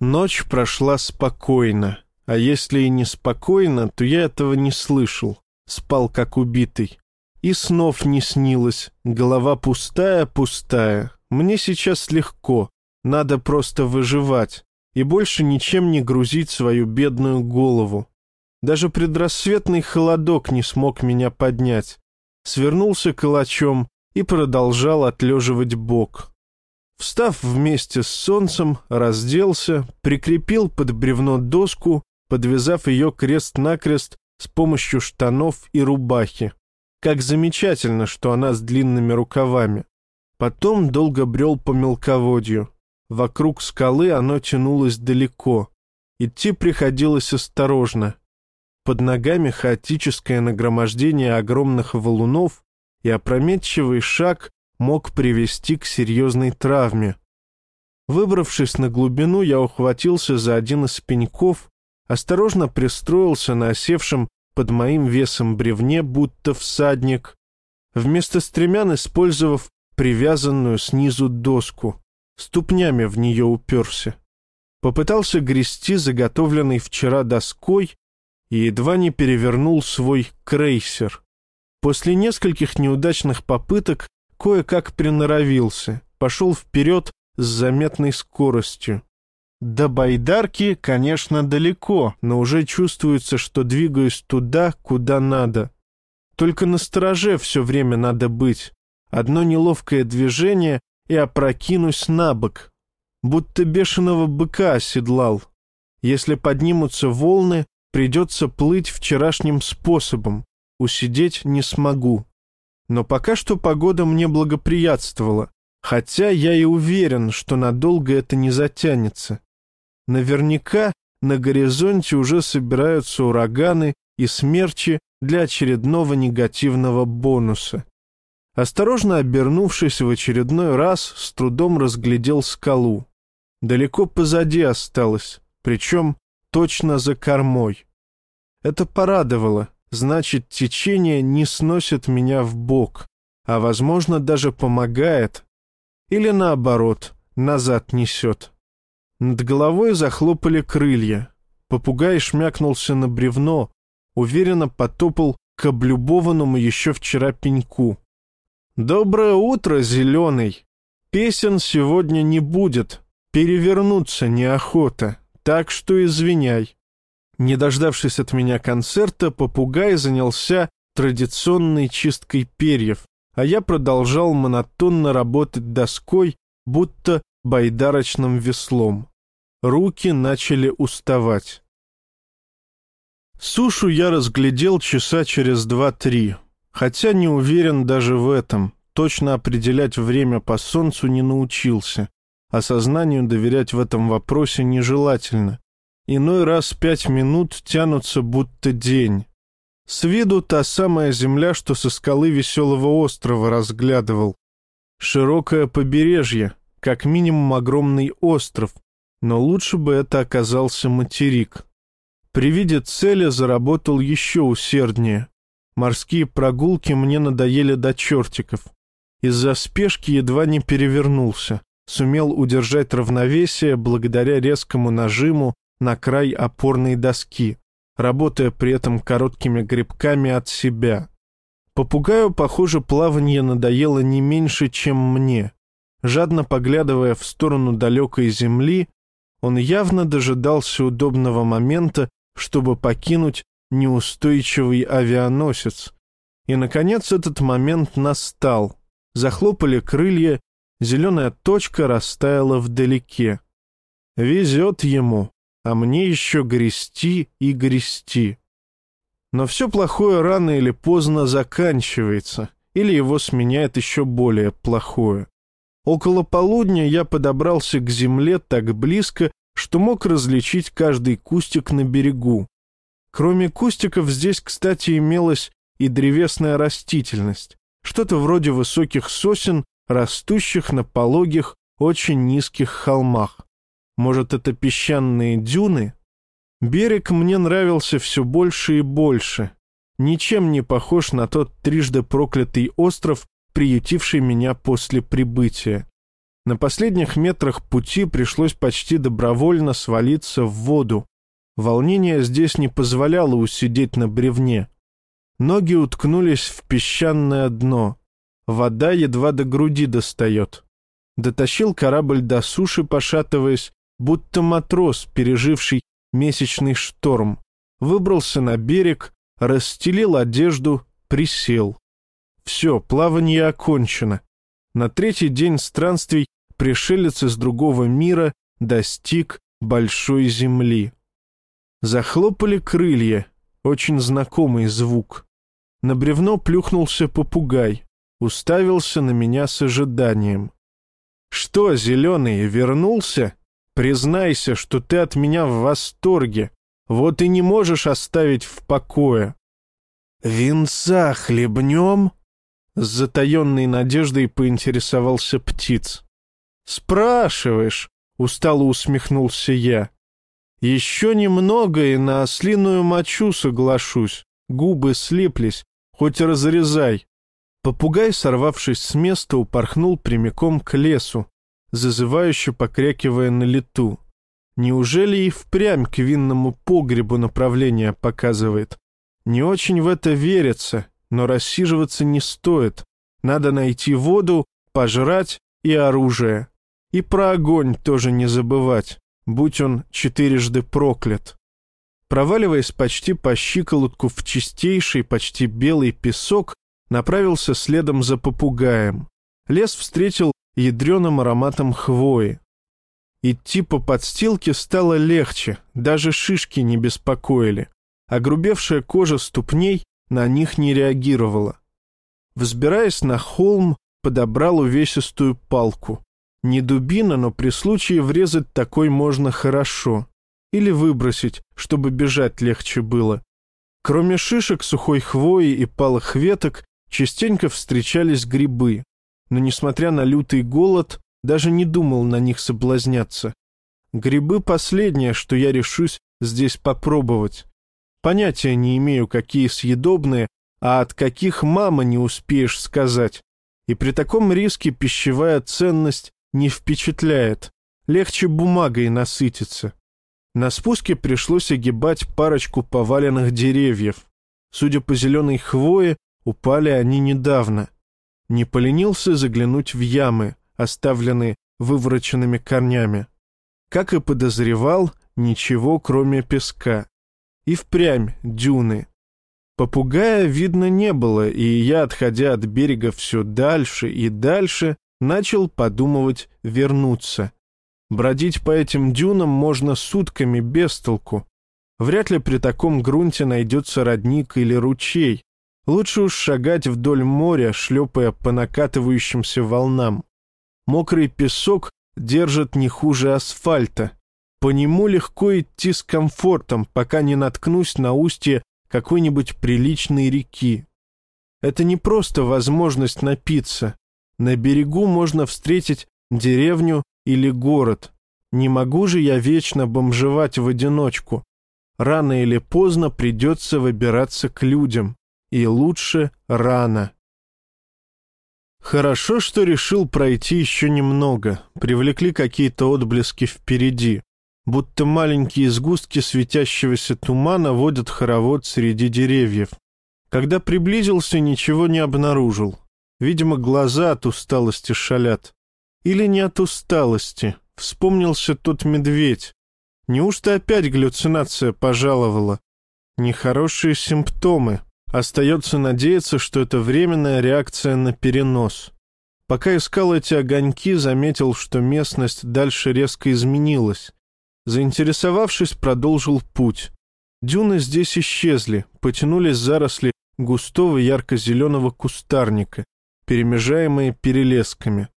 Ночь прошла спокойно, а если и не спокойно, то я этого не слышал. Спал как убитый. И снов не снилось, голова пустая-пустая. Мне сейчас легко, надо просто выживать и больше ничем не грузить свою бедную голову. Даже предрассветный холодок не смог меня поднять. Свернулся калачом и продолжал отлеживать бок. Встав вместе с солнцем, разделся, прикрепил под бревно доску, подвязав ее крест-накрест с помощью штанов и рубахи. Как замечательно, что она с длинными рукавами. Потом долго брел по мелководью. Вокруг скалы оно тянулось далеко. Идти приходилось осторожно. Под ногами хаотическое нагромождение огромных валунов, и опрометчивый шаг мог привести к серьезной травме. Выбравшись на глубину, я ухватился за один из пеньков, осторожно пристроился на осевшем под моим весом бревне, будто всадник, вместо стремян использовав привязанную снизу доску, ступнями в нее уперся. Попытался грести заготовленный вчера доской и едва не перевернул свой крейсер. После нескольких неудачных попыток кое-как приноровился, пошел вперед с заметной скоростью. До байдарки, конечно, далеко, но уже чувствуется, что двигаюсь туда, куда надо. Только на стороже все время надо быть. Одно неловкое движение и опрокинусь на бок, будто бешеного быка оседлал. Если поднимутся волны, придется плыть вчерашним способом, усидеть не смогу. Но пока что погода мне благоприятствовала, хотя я и уверен, что надолго это не затянется. Наверняка на горизонте уже собираются ураганы и смерчи для очередного негативного бонуса. Осторожно обернувшись в очередной раз, с трудом разглядел скалу. Далеко позади осталось, причем точно за кормой. Это порадовало, значит, течение не сносит меня в бок, а, возможно, даже помогает. Или наоборот, назад несет. Над головой захлопали крылья. Попугай шмякнулся на бревно, уверенно потопал к облюбованному еще вчера пеньку. «Доброе утро, зеленый! Песен сегодня не будет, перевернуться неохота, так что извиняй». Не дождавшись от меня концерта, попугай занялся традиционной чисткой перьев, а я продолжал монотонно работать доской, будто байдарочным веслом. Руки начали уставать. Сушу я разглядел часа через два-три, хотя не уверен даже в этом. Точно определять время по солнцу не научился, а сознанию доверять в этом вопросе нежелательно. Иной раз пять минут тянутся будто день. С виду та самая земля, что со скалы веселого острова разглядывал. Широкое побережье, как минимум огромный остров, но лучше бы это оказался материк. При виде цели заработал еще усерднее. Морские прогулки мне надоели до чертиков. Из-за спешки едва не перевернулся. Сумел удержать равновесие благодаря резкому нажиму на край опорной доски, работая при этом короткими грибками от себя. Попугаю, похоже, плавание надоело не меньше, чем мне. Жадно поглядывая в сторону далекой земли, он явно дожидался удобного момента, чтобы покинуть неустойчивый авианосец. И, наконец, этот момент настал. Захлопали крылья, зеленая точка растаяла вдалеке. Везет ему, а мне еще грести и грести. Но все плохое рано или поздно заканчивается, или его сменяет еще более плохое. Около полудня я подобрался к земле так близко, что мог различить каждый кустик на берегу. Кроме кустиков здесь, кстати, имелась и древесная растительность, что-то вроде высоких сосен, растущих на пологих, очень низких холмах. Может, это песчаные дюны? Берег мне нравился все больше и больше. Ничем не похож на тот трижды проклятый остров, приютивший меня после прибытия. На последних метрах пути пришлось почти добровольно свалиться в воду. Волнение здесь не позволяло усидеть на бревне. Ноги уткнулись в песчаное дно. Вода едва до груди достает. Дотащил корабль до суши, пошатываясь, будто матрос, переживший месячный шторм. Выбрался на берег, расстелил одежду, присел. Все, плавание окончено. На третий день странствий пришелец из другого мира достиг большой земли. Захлопали крылья, очень знакомый звук. На бревно плюхнулся попугай, уставился на меня с ожиданием. «Что, зеленый, вернулся? Признайся, что ты от меня в восторге. Вот и не можешь оставить в покое». «Винца хлебнем?» С затаенной надеждой поинтересовался птиц. «Спрашиваешь?» — устало усмехнулся я. «Еще немного и на ослиную мочу соглашусь. Губы слиплись, хоть разрезай. Попугай, сорвавшись с места, упорхнул прямиком к лесу, зазывающе покрякивая на лету. Неужели и впрямь к винному погребу направление показывает? Не очень в это верится, но рассиживаться не стоит. Надо найти воду, пожрать и оружие. И про огонь тоже не забывать, будь он четырежды проклят. Проваливаясь почти по щиколотку в чистейший, почти белый песок, направился следом за попугаем. Лес встретил ядреным ароматом хвои. Идти по подстилке стало легче, даже шишки не беспокоили. Огрубевшая кожа ступней на них не реагировала. Взбираясь на холм, подобрал увесистую палку. Не дубина, но при случае врезать такой можно хорошо. Или выбросить, чтобы бежать легче было. Кроме шишек, сухой хвои и палых веток, частенько встречались грибы, но, несмотря на лютый голод, даже не думал на них соблазняться. Грибы — последнее, что я решусь здесь попробовать. Понятия не имею, какие съедобные, а от каких мама не успеешь сказать. И при таком риске пищевая ценность не впечатляет. Легче бумагой насытиться. На спуске пришлось огибать парочку поваленных деревьев. Судя по зеленой хвое, Упали они недавно. Не поленился заглянуть в ямы, оставленные вывороченными корнями. Как и подозревал, ничего кроме песка. И впрямь дюны. Попугая видно не было, и я, отходя от берега все дальше и дальше, начал подумывать вернуться. Бродить по этим дюнам можно сутками без толку. Вряд ли при таком грунте найдется родник или ручей, Лучше уж шагать вдоль моря, шлепая по накатывающимся волнам. Мокрый песок держит не хуже асфальта. По нему легко идти с комфортом, пока не наткнусь на устье какой-нибудь приличной реки. Это не просто возможность напиться. На берегу можно встретить деревню или город. Не могу же я вечно бомжевать в одиночку. Рано или поздно придется выбираться к людям и лучше рано. Хорошо, что решил пройти еще немного, привлекли какие-то отблески впереди, будто маленькие сгустки светящегося тумана водят хоровод среди деревьев. Когда приблизился, ничего не обнаружил. Видимо, глаза от усталости шалят. Или не от усталости. Вспомнился тот медведь. Неужто опять галлюцинация пожаловала? Нехорошие симптомы. Остается надеяться, что это временная реакция на перенос. Пока искал эти огоньки, заметил, что местность дальше резко изменилась. Заинтересовавшись, продолжил путь. Дюны здесь исчезли, потянулись заросли густого ярко-зеленого кустарника, перемежаемые перелесками.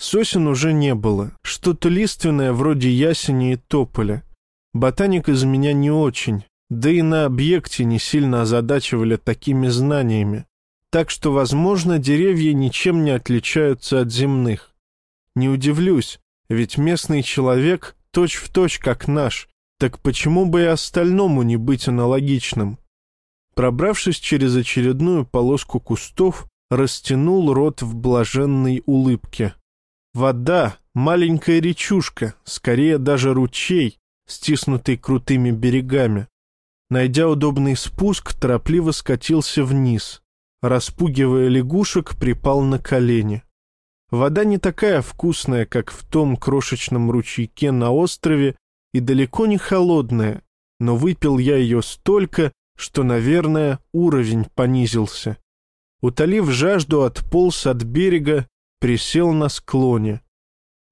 Сосен уже не было, что-то лиственное вроде ясени и тополя. Ботаник из меня не очень, да и на объекте не сильно озадачивали такими знаниями. Так что, возможно, деревья ничем не отличаются от земных. Не удивлюсь, ведь местный человек точь-в-точь точь как наш, так почему бы и остальному не быть аналогичным? Пробравшись через очередную полоску кустов, растянул рот в блаженной улыбке. Вода, Маленькая речушка, скорее даже ручей, стиснутый крутыми берегами. Найдя удобный спуск, торопливо скатился вниз. Распугивая лягушек, припал на колени. Вода не такая вкусная, как в том крошечном ручейке на острове, и далеко не холодная, но выпил я ее столько, что, наверное, уровень понизился. Утолив жажду, отполз от берега, присел на склоне.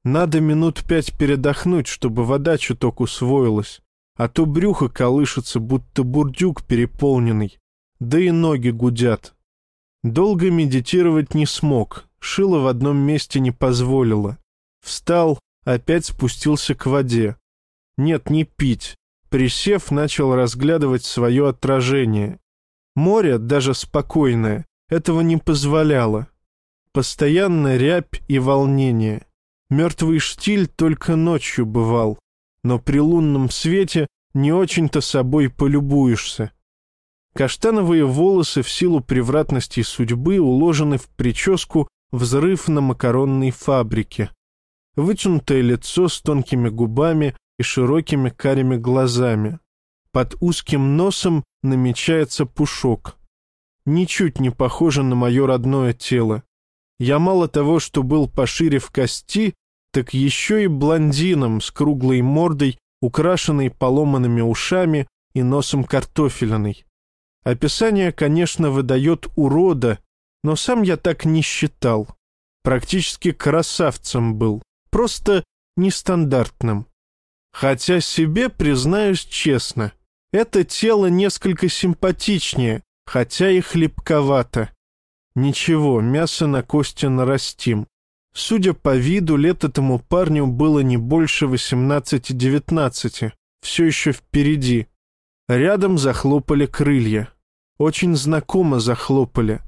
Надо минут пять передохнуть, чтобы вода чуток усвоилась, а то брюхо колышется, будто бурдюк переполненный, да и ноги гудят. Долго медитировать не смог, шило в одном месте не позволило. Встал, опять спустился к воде. Нет, не пить. Присев, начал разглядывать свое отражение. Море, даже спокойное, этого не позволяло. Постоянно рябь и волнение. Мертвый штиль только ночью бывал, но при лунном свете не очень-то собой полюбуешься. Каштановые волосы в силу превратности судьбы уложены в прическу взрыв на макаронной фабрике. Вытянутое лицо с тонкими губами и широкими карими глазами. Под узким носом намечается пушок. Ничуть не похоже на мое родное тело. Я мало того, что был пошире в кости, так еще и блондином с круглой мордой, украшенной поломанными ушами и носом картофелиной. Описание, конечно, выдает урода, но сам я так не считал. Практически красавцем был, просто нестандартным. Хотя себе, признаюсь честно, это тело несколько симпатичнее, хотя и хлебковато. Ничего, мясо на кости нарастим. Судя по виду, лет этому парню было не больше 18-19, все еще впереди. Рядом захлопали крылья. Очень знакомо захлопали.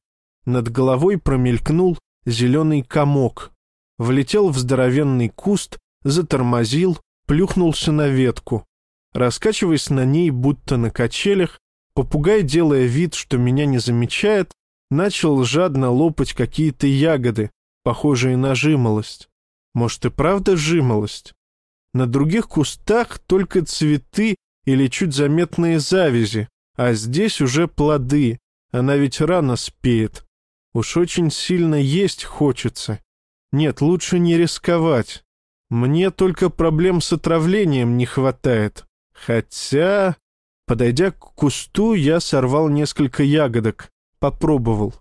Над головой промелькнул зеленый комок. Влетел в здоровенный куст, затормозил, плюхнулся на ветку. Раскачиваясь на ней, будто на качелях, попугай, делая вид, что меня не замечает, начал жадно лопать какие-то ягоды, похожие на жимолость. Может и правда жимолость? На других кустах только цветы или чуть заметные завязи, а здесь уже плоды, она ведь рано спеет. Уж очень сильно есть хочется. Нет, лучше не рисковать. Мне только проблем с отравлением не хватает. Хотя... Подойдя к кусту, я сорвал несколько ягодок. Попробовал.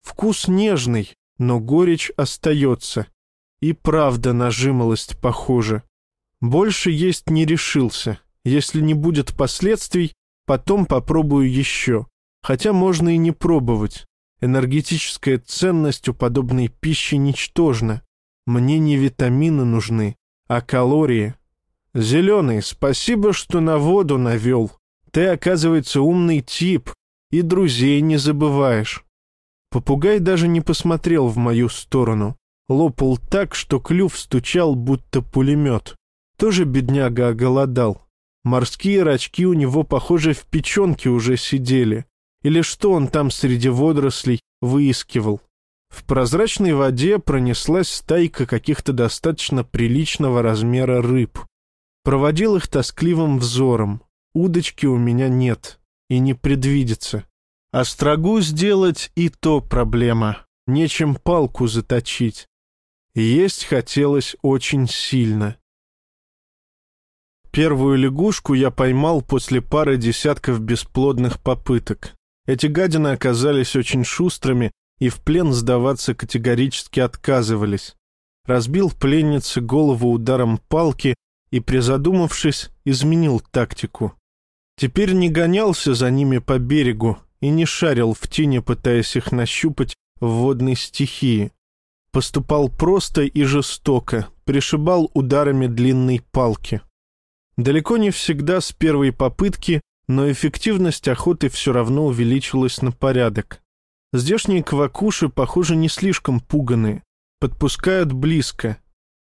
Вкус нежный, но горечь остается. И правда нажималость похожа. Больше есть не решился. Если не будет последствий, потом попробую еще. Хотя можно и не пробовать. Энергетическая ценность у подобной пищи ничтожна. Мне не витамины нужны, а калории. Зеленый, спасибо, что на воду навел. Ты, оказывается, умный тип, и друзей не забываешь. Попугай даже не посмотрел в мою сторону. Лопал так, что клюв стучал, будто пулемет. Тоже бедняга оголодал. Морские рачки у него, похоже, в печенке уже сидели. Или что он там среди водорослей выискивал? В прозрачной воде пронеслась стайка каких-то достаточно приличного размера рыб. Проводил их тоскливым взором. Удочки у меня нет и не предвидится. Острогу сделать и то проблема. Нечем палку заточить. Есть хотелось очень сильно. Первую лягушку я поймал после пары десятков бесплодных попыток. Эти гадины оказались очень шустрыми и в плен сдаваться категорически отказывались. Разбил пленнице голову ударом палки и, призадумавшись, изменил тактику. Теперь не гонялся за ними по берегу, и не шарил в тени, пытаясь их нащупать в водной стихии. Поступал просто и жестоко, пришибал ударами длинной палки. Далеко не всегда с первой попытки, но эффективность охоты все равно увеличилась на порядок. Здешние квакуши, похоже, не слишком пуганые, подпускают близко.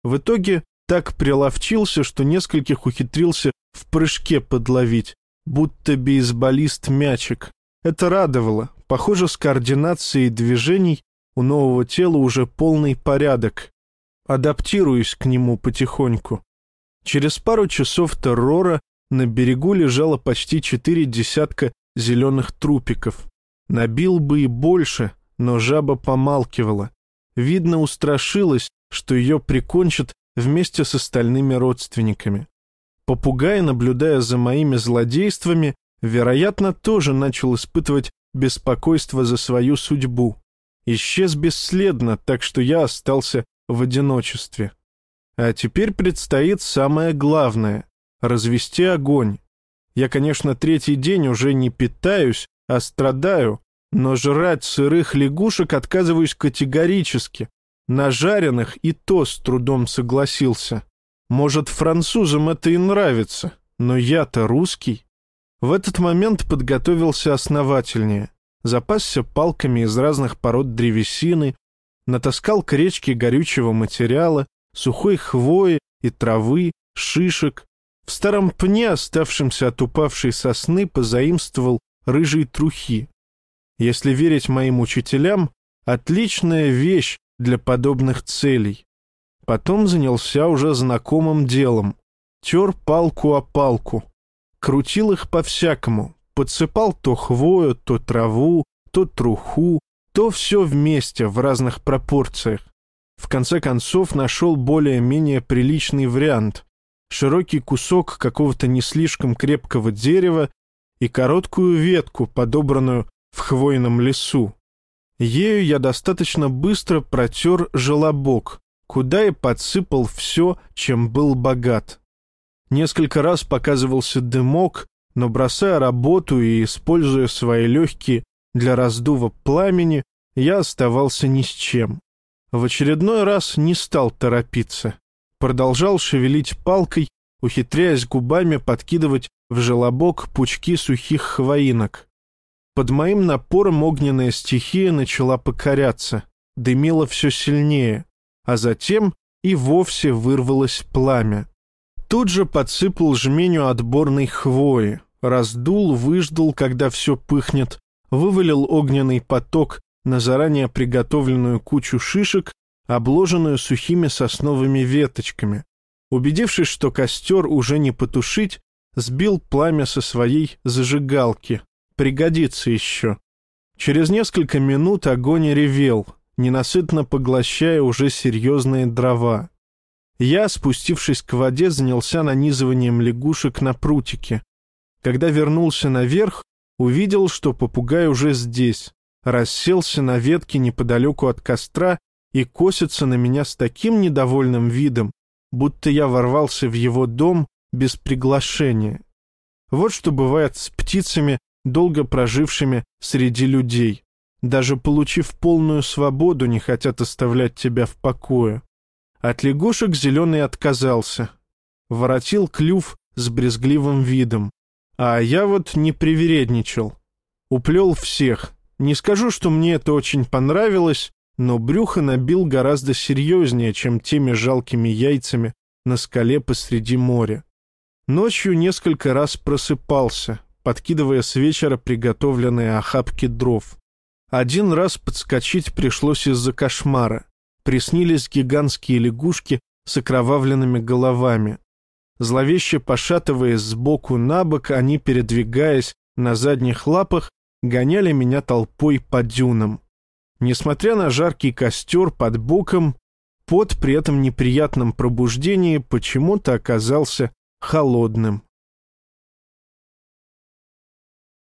В итоге так приловчился, что нескольких ухитрился в прыжке подловить, будто бейсболист мячик. Это радовало. Похоже, с координацией движений у нового тела уже полный порядок. адаптируюсь к нему потихоньку. Через пару часов террора на берегу лежало почти четыре десятка зеленых трупиков. Набил бы и больше, но жаба помалкивала. Видно, устрашилась, что ее прикончат вместе с остальными родственниками. Попугай, наблюдая за моими злодействами, вероятно, тоже начал испытывать беспокойство за свою судьбу. Исчез бесследно, так что я остался в одиночестве. А теперь предстоит самое главное — развести огонь. Я, конечно, третий день уже не питаюсь, а страдаю, но жрать сырых лягушек отказываюсь категорически. На жареных и то с трудом согласился. Может, французам это и нравится, но я-то русский. В этот момент подготовился основательнее. Запасся палками из разных пород древесины, натаскал к речке горючего материала, сухой хвои и травы, шишек. В старом пне, оставшемся от упавшей сосны, позаимствовал рыжие трухи. Если верить моим учителям, отличная вещь для подобных целей. Потом занялся уже знакомым делом. Тер палку о палку. Крутил их по-всякому. Подсыпал то хвою, то траву, то труху, то все вместе в разных пропорциях. В конце концов нашел более-менее приличный вариант. Широкий кусок какого-то не слишком крепкого дерева и короткую ветку, подобранную в хвойном лесу. Ею я достаточно быстро протер желобок, куда и подсыпал все, чем был богат. Несколько раз показывался дымок, но бросая работу и используя свои легкие для раздува пламени, я оставался ни с чем. В очередной раз не стал торопиться. Продолжал шевелить палкой, ухитряясь губами подкидывать в желобок пучки сухих хвоинок. Под моим напором огненная стихия начала покоряться, дымила все сильнее, а затем и вовсе вырвалось пламя. Тут же подсыпал жменю отборной хвои, раздул, выждал, когда все пыхнет, вывалил огненный поток на заранее приготовленную кучу шишек, обложенную сухими сосновыми веточками. Убедившись, что костер уже не потушить, сбил пламя со своей зажигалки. Пригодится еще. Через несколько минут огонь ревел, ненасытно поглощая уже серьезные дрова. Я, спустившись к воде, занялся нанизыванием лягушек на прутики. Когда вернулся наверх, увидел, что попугай уже здесь расселся на ветке неподалеку от костра и косится на меня с таким недовольным видом, будто я ворвался в его дом без приглашения. Вот что бывает с птицами, долго прожившими среди людей. Даже получив полную свободу, не хотят оставлять тебя в покое. От лягушек зеленый отказался. Воротил клюв с брезгливым видом. А я вот не привередничал. Уплел всех, не скажу, что мне это очень понравилось, но брюхо набил гораздо серьезнее, чем теми жалкими яйцами на скале посреди моря. Ночью несколько раз просыпался, подкидывая с вечера приготовленные охапки дров. Один раз подскочить пришлось из-за кошмара. Приснились гигантские лягушки с окровавленными головами. Зловеще пошатываясь сбоку на бок, они, передвигаясь на задних лапах, гоняли меня толпой по дюнам. Несмотря на жаркий костер под боком, пот при этом неприятном пробуждении почему-то оказался холодным.